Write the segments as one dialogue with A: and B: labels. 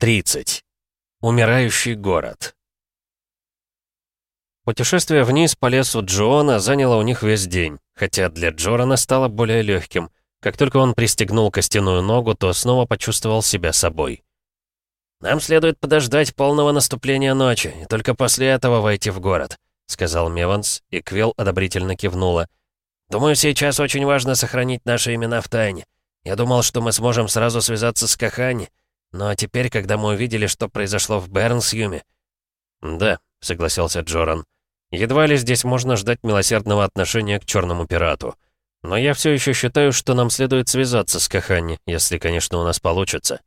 A: 30. Умирающий город. Путешествие вниз по лесу Джона заняло у них весь день, хотя для Джорана стало более легким. Как только он пристегнул костяную ногу, то снова почувствовал себя собой. «Нам следует подождать полного наступления ночи, и только после этого войти в город», — сказал Меванс, и Квел одобрительно кивнула. «Думаю, сейчас очень важно сохранить наши имена в тайне. Я думал, что мы сможем сразу связаться с Кахани, «Ну а теперь, когда мы увидели, что произошло в Бернсьюме...» «Да», — согласился Джоран. «Едва ли здесь можно ждать милосердного отношения к черному пирату. Но я все еще считаю, что нам следует связаться с Кахани, если, конечно, у нас получится».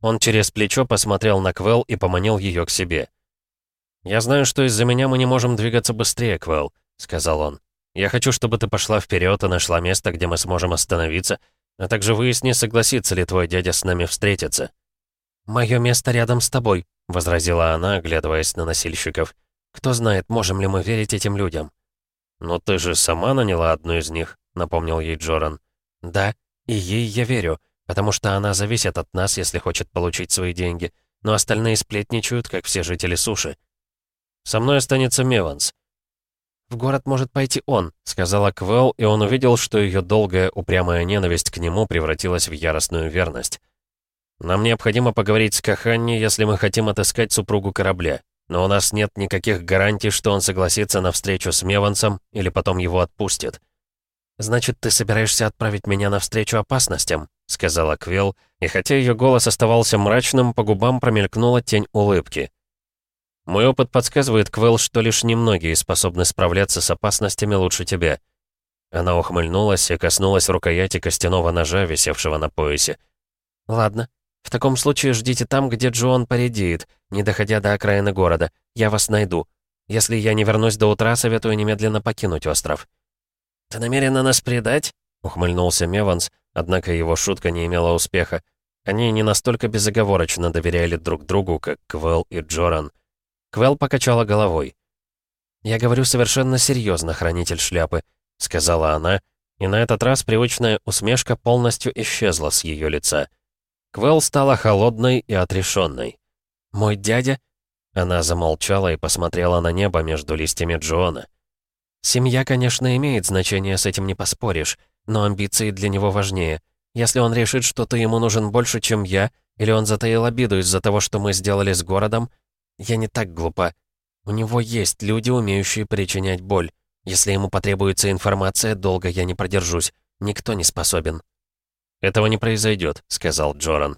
A: Он через плечо посмотрел на Квел и поманил ее к себе. «Я знаю, что из-за меня мы не можем двигаться быстрее, Квел», — сказал он. «Я хочу, чтобы ты пошла вперед и нашла место, где мы сможем остановиться, а также выясни, согласится ли твой дядя с нами встретиться». «Мое место рядом с тобой», — возразила она, оглядываясь на носильщиков. «Кто знает, можем ли мы верить этим людям?» «Но ты же сама наняла одну из них», — напомнил ей Джоран. «Да, и ей я верю, потому что она зависит от нас, если хочет получить свои деньги, но остальные сплетничают, как все жители суши». «Со мной останется Меванс», «В город может пойти он», — сказала Квелл, и он увидел, что ее долгая упрямая ненависть к нему превратилась в яростную верность. Нам необходимо поговорить с Каханни, если мы хотим отыскать супругу корабля. Но у нас нет никаких гарантий, что он согласится на встречу с Меванцем или потом его отпустит. «Значит, ты собираешься отправить меня навстречу опасностям?» — сказала Квел, и хотя ее голос оставался мрачным, по губам промелькнула тень улыбки. «Мой опыт подсказывает, Квел, что лишь немногие способны справляться с опасностями лучше тебя». Она ухмыльнулась и коснулась рукояти костяного ножа, висевшего на поясе. «Ладно», в таком случае ждите там, где Джон поредеет, не доходя до окраины города. Я вас найду. Если я не вернусь до утра, советую немедленно покинуть остров». «Ты намерена нас предать?» — ухмыльнулся Меванс, однако его шутка не имела успеха. Они не настолько безоговорочно доверяли друг другу, как Квел и Джоран. Квел покачала головой. «Я говорю совершенно серьезно, хранитель шляпы», — сказала она, и на этот раз привычная усмешка полностью исчезла с ее лица. Квел стала холодной и отрешенной. «Мой дядя...» Она замолчала и посмотрела на небо между листьями Джона. «Семья, конечно, имеет значение, с этим не поспоришь, но амбиции для него важнее. Если он решит, что ты ему нужен больше, чем я, или он затаил обиду из-за того, что мы сделали с городом, я не так глупа. У него есть люди, умеющие причинять боль. Если ему потребуется информация, долго я не продержусь. Никто не способен». «Этого не произойдет», — сказал Джоран.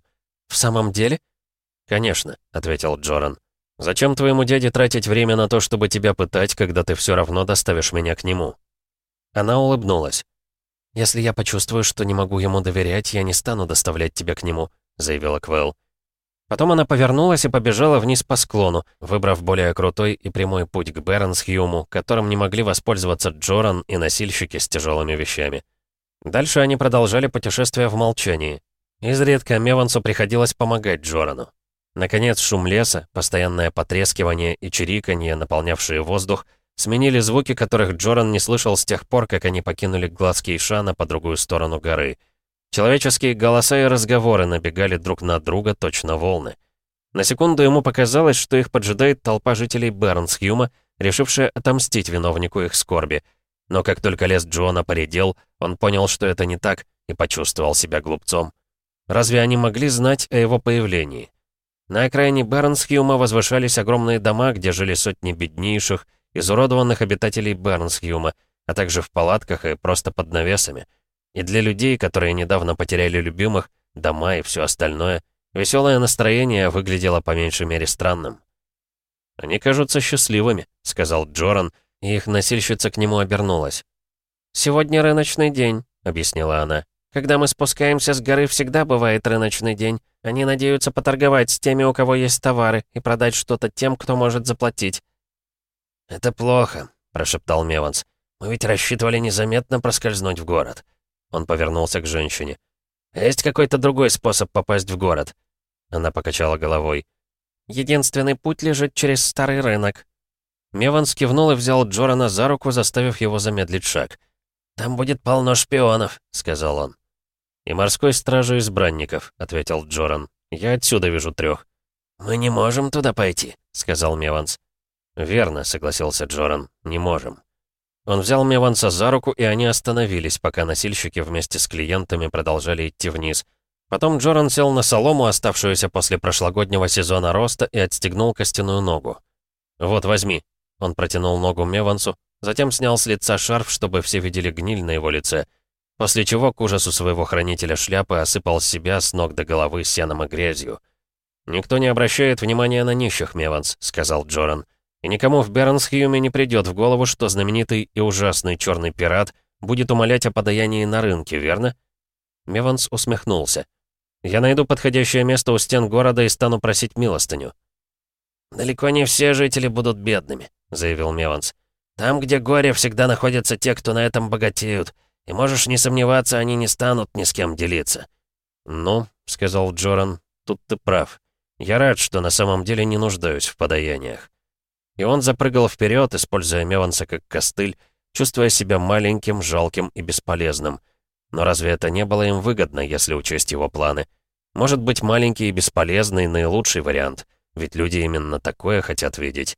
A: «В самом деле?» «Конечно», — ответил Джоран. «Зачем твоему дяде тратить время на то, чтобы тебя пытать, когда ты все равно доставишь меня к нему?» Она улыбнулась. «Если я почувствую, что не могу ему доверять, я не стану доставлять тебя к нему», — заявила Квелл. Потом она повернулась и побежала вниз по склону, выбрав более крутой и прямой путь к Бернсхьюму, которым не могли воспользоваться Джоран и носильщики с тяжелыми вещами. Дальше они продолжали путешествие в молчании. Изредка Меванцу приходилось помогать Джорану. Наконец шум леса, постоянное потрескивание и чириканье, наполнявшие воздух, сменили звуки, которых Джоран не слышал с тех пор, как они покинули глаз Кейшана по другую сторону горы. Человеческие голоса и разговоры набегали друг на друга точно волны. На секунду ему показалось, что их поджидает толпа жителей Бернсхьюма, решившая отомстить виновнику их скорби — но как только лес Джона поредел, он понял, что это не так, и почувствовал себя глупцом. Разве они могли знать о его появлении? На окраине Бернсхьюма возвышались огромные дома, где жили сотни беднейших, изуродованных обитателей Бернсхьюма, а также в палатках и просто под навесами. И для людей, которые недавно потеряли любимых, дома и все остальное, веселое настроение выглядело по меньшей мере странным. «Они кажутся счастливыми», — сказал Джоран, — и их носильщица к нему обернулась. «Сегодня рыночный день», — объяснила она. «Когда мы спускаемся с горы, всегда бывает рыночный день. Они надеются поторговать с теми, у кого есть товары, и продать что-то тем, кто может заплатить». «Это плохо», — прошептал Меванс. «Мы ведь рассчитывали незаметно проскользнуть в город». Он повернулся к женщине. «Есть какой-то другой способ попасть в город?» Она покачала головой. «Единственный путь лежит через старый рынок», Меванс кивнул и взял Джорана за руку, заставив его замедлить шаг. «Там будет полно шпионов», — сказал он. «И морской стражи избранников», — ответил Джоран. «Я отсюда вижу трех. «Мы не можем туда пойти», — сказал Меванс. «Верно», — согласился Джоран. «Не можем». Он взял Меванса за руку, и они остановились, пока носильщики вместе с клиентами продолжали идти вниз. Потом Джоран сел на солому, оставшуюся после прошлогоднего сезона роста, и отстегнул костяную ногу. «Вот, возьми», он протянул ногу Мевансу, затем снял с лица шарф, чтобы все видели гниль на его лице, после чего к ужасу своего хранителя шляпы осыпал себя с ног до головы сеном и грязью. «Никто не обращает внимания на нищих, Меванс», — сказал Джоран. «И никому в Бернсхьюме не придет в голову, что знаменитый и ужасный черный пират будет умолять о подаянии на рынке, верно?» Меванс усмехнулся. «Я найду подходящее место у стен города и стану просить милостыню». «Далеко не все жители будут бедными», — заявил Меванс. «Там, где горе, всегда находятся те, кто на этом богатеют. И можешь не сомневаться, они не станут ни с кем делиться». «Ну», — сказал Джоран, — «тут ты прав. Я рад, что на самом деле не нуждаюсь в подаяниях». И он запрыгал вперед, используя Меванса как костыль, чувствуя себя маленьким, жалким и бесполезным. Но разве это не было им выгодно, если учесть его планы? Может быть, маленький и бесполезный — наилучший вариант, ведь люди именно такое хотят видеть.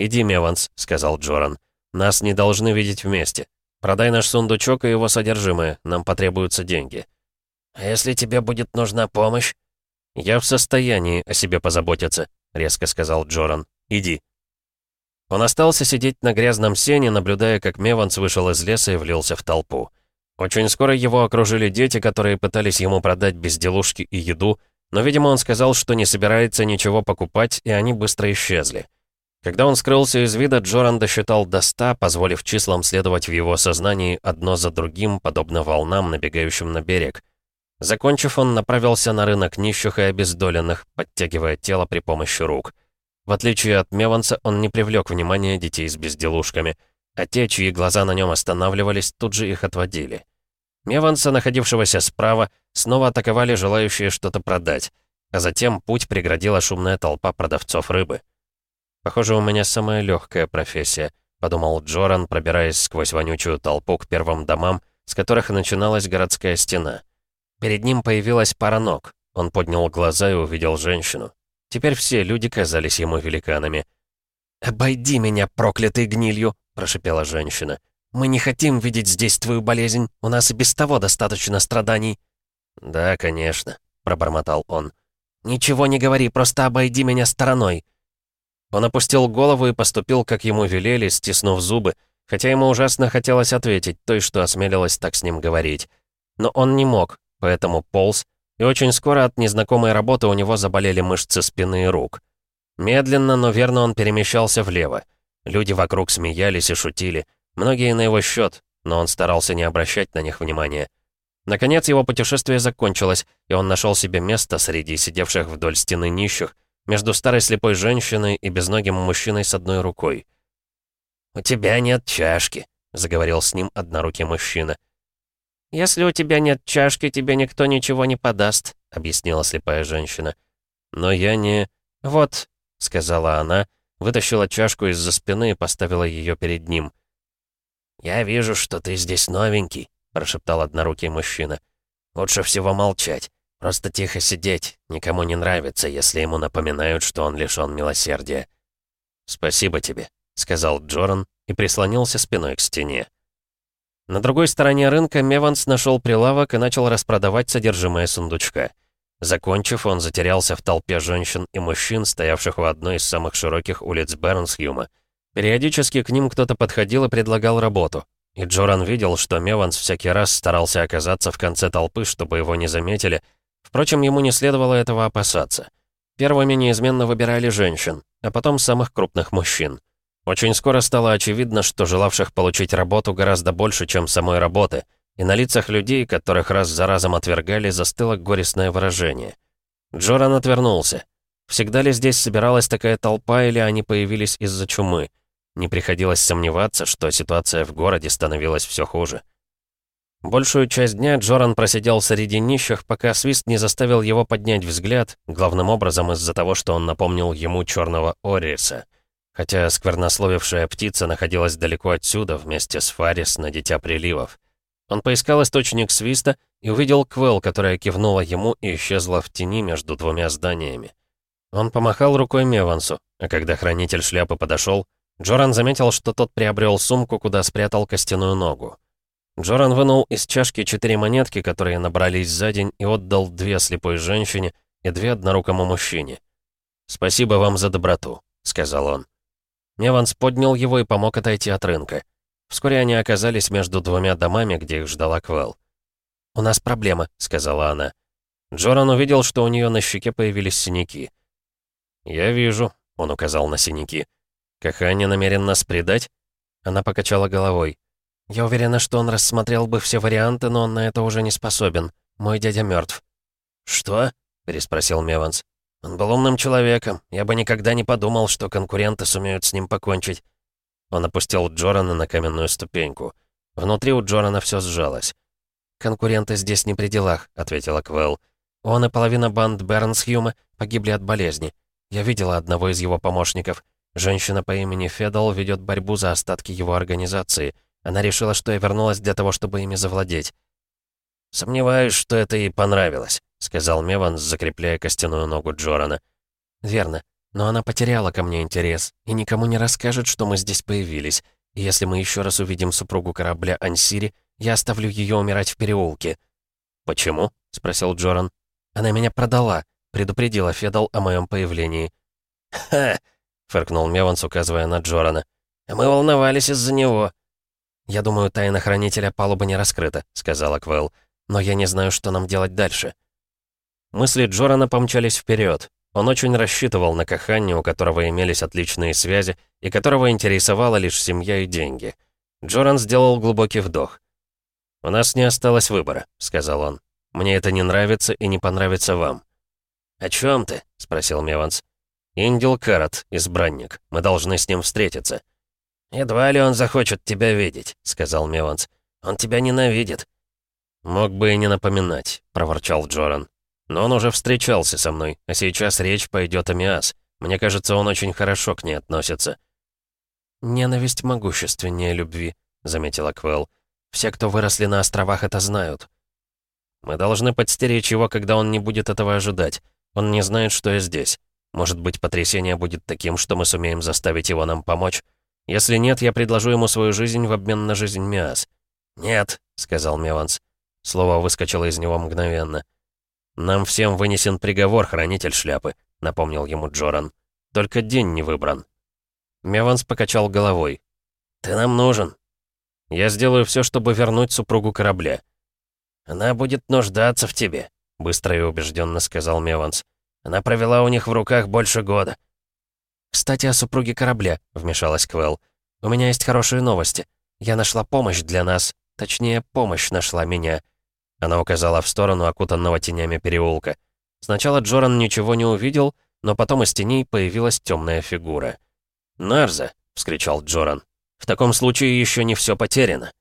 A: «Иди, Меванс», — сказал Джоран. «Нас не должны видеть вместе. Продай наш сундучок и его содержимое, нам потребуются деньги».
B: «А если тебе будет нужна помощь?»
A: «Я в состоянии о себе позаботиться», — резко сказал Джоран. «Иди». Он остался сидеть на грязном сене, наблюдая, как Меванс вышел из леса и влился в толпу. Очень скоро его окружили дети, которые пытались ему продать безделушки и еду, но, видимо, он сказал, что не собирается ничего покупать, и они быстро исчезли. Когда он скрылся из вида, Джоран досчитал до ста, позволив числам следовать в его сознании одно за другим, подобно волнам, набегающим на берег. Закончив, он направился на рынок нищих и обездоленных, подтягивая тело при помощи рук. В отличие от Меванса, он не привлек внимания детей с безделушками, а те, чьи глаза на нем останавливались, тут же их отводили. Меванса, находившегося справа, снова атаковали желающие что-то продать, а затем путь преградила шумная толпа продавцов рыбы. «Похоже, у меня самая легкая профессия», — подумал Джоран, пробираясь сквозь вонючую толпу к первым домам, с которых начиналась городская стена. Перед ним появилась пара ног. Он поднял глаза и увидел женщину. Теперь все люди казались ему великанами.
B: «Обойди меня, проклятый гнилью!» — прошипела женщина. «Мы не хотим видеть здесь твою болезнь. У нас и без того достаточно страданий».
A: «Да, конечно», — пробормотал он.
B: «Ничего не говори, просто обойди меня стороной»,
A: он опустил голову и поступил, как ему велели, стиснув зубы, хотя ему ужасно хотелось ответить той, что осмелилась так с ним говорить. Но он не мог, поэтому полз, и очень скоро от незнакомой работы у него заболели мышцы спины и рук. Медленно, но верно он перемещался влево. Люди вокруг смеялись и шутили, многие на его счет, но он старался не обращать на них внимания. Наконец его путешествие закончилось, и он нашел себе место среди сидевших вдоль стены нищих, между старой слепой женщиной и безногим мужчиной с одной рукой.
B: «У тебя нет чашки», — заговорил с ним однорукий мужчина. «Если у тебя нет чашки, тебе никто ничего не подаст», — объяснила слепая женщина.
A: «Но я не...»
B: «Вот», —
A: сказала она, вытащила чашку из-за спины и поставила ее перед ним.
B: «Я вижу, что ты здесь новенький», — прошептал однорукий мужчина. «Лучше всего молчать. Просто тихо сидеть. Никому не нравится, если ему напоминают, что он лишён милосердия.
A: «Спасибо тебе», — сказал Джоран и прислонился спиной к стене. На другой стороне рынка Меванс нашел прилавок и начал распродавать содержимое сундучка. Закончив, он затерялся в толпе женщин и мужчин, стоявших у одной из самых широких улиц Бернсхьюма. Периодически к ним кто-то подходил и предлагал работу. И Джоран видел, что Меванс всякий раз старался оказаться в конце толпы, чтобы его не заметили — Впрочем, ему не следовало этого опасаться. Первыми неизменно выбирали женщин, а потом самых крупных мужчин. Очень скоро стало очевидно, что желавших получить работу гораздо больше, чем самой работы, и на лицах людей, которых раз за разом отвергали, застыло горестное выражение. Джоран отвернулся. Всегда ли здесь собиралась такая толпа, или они появились из-за чумы? Не приходилось сомневаться, что ситуация в городе становилась все хуже. Большую часть дня Джоран просидел среди нищих, пока свист не заставил его поднять взгляд, главным образом из-за того, что он напомнил ему черного Ориса. Хотя сквернословившая птица находилась далеко отсюда, вместе с Фарис на Дитя Приливов. Он поискал источник свиста и увидел Квел, которая кивнула ему и исчезла в тени между двумя зданиями. Он помахал рукой Мевансу, а когда хранитель шляпы подошел, Джоран заметил, что тот приобрел сумку, куда спрятал костяную ногу. Джоран вынул из чашки четыре монетки, которые набрались за день, и отдал две слепой женщине и две однорукому мужчине. «Спасибо вам за доброту», — сказал он. Меванс поднял его и помог отойти от рынка. Вскоре они оказались между двумя домами, где их ждала Квелл. «У нас проблема», — сказала она. Джоран увидел, что у нее на щеке появились синяки. «Я вижу», — он указал на синяки. «Кахани намерен нас предать?» Она покачала головой. Я уверена, что он рассмотрел бы все варианты, но он на это уже не способен. Мой дядя мертв.
B: «Что?» — переспросил Меванс. «Он был умным человеком. Я бы никогда не подумал, что конкуренты сумеют с ним покончить».
A: Он опустил Джорана на каменную ступеньку. Внутри у Джорана все сжалось.
B: «Конкуренты здесь не при делах», — ответила Квелл. «Он и половина банд Бернс Хьюма погибли от болезни. Я видела одного из его помощников. Женщина по имени Федал ведет борьбу за остатки его организации». Она решила, что я вернулась для того, чтобы ими завладеть.
A: «Сомневаюсь, что это ей понравилось», — сказал Меван, закрепляя костяную ногу Джорана.
B: «Верно. Но она потеряла ко мне интерес и никому не расскажет, что мы здесь появились. И если мы еще раз увидим супругу корабля Ансири, я оставлю ее умирать в переулке».
A: «Почему?» — спросил Джоран.
B: «Она меня продала», — предупредила Федал о моем появлении.
A: «Ха!» — фыркнул Меванс, указывая на Джорана. «Мы волновались из-за него».
B: «Я думаю, тайна хранителя палубы не раскрыта», — сказала Квелл. «Но я не знаю, что нам делать дальше».
A: Мысли Джорана помчались вперед. Он очень рассчитывал на Каханни, у которого имелись отличные связи, и которого интересовала лишь семья и деньги. Джоран сделал глубокий вдох. «У нас не осталось выбора», — сказал он. «Мне это не нравится и не понравится вам».
B: «О чем ты?» — спросил Меванс.
A: «Индил Карат, избранник. Мы должны с ним встретиться».
B: «Едва ли он захочет тебя видеть», — сказал Меванс. «Он тебя ненавидит».
A: «Мог бы и не напоминать», — проворчал Джоран. «Но он уже встречался со мной, а сейчас речь пойдет о Миас. Мне кажется, он очень хорошо к ней относится».
B: «Ненависть могущественнее любви», — заметила Квелл. «Все, кто выросли на островах, это знают».
A: «Мы должны подстеречь его, когда он не будет этого ожидать. Он не знает, что я здесь. Может быть, потрясение будет таким, что мы сумеем заставить его нам помочь?» Если нет, я предложу ему свою жизнь в обмен на жизнь Миас.
B: «Нет», — сказал Меванс.
A: Слово выскочило из него мгновенно. «Нам всем вынесен приговор, хранитель шляпы», — напомнил ему Джоран. «Только день не выбран». Меванс покачал головой.
B: «Ты нам нужен».
A: «Я сделаю все, чтобы вернуть супругу корабля».
B: «Она будет нуждаться в тебе», — быстро и убежденно сказал Меванс. «Она провела у них в руках больше года.
C: «Кстати, о супруге корабля», — вмешалась Квелл. «У меня есть хорошие новости. Я нашла помощь для нас. Точнее, помощь нашла меня».
A: Она указала в сторону окутанного тенями переулка. Сначала Джоран ничего не увидел, но потом из теней появилась темная фигура. «Нарза!» — вскричал Джоран. «В таком случае еще не все потеряно».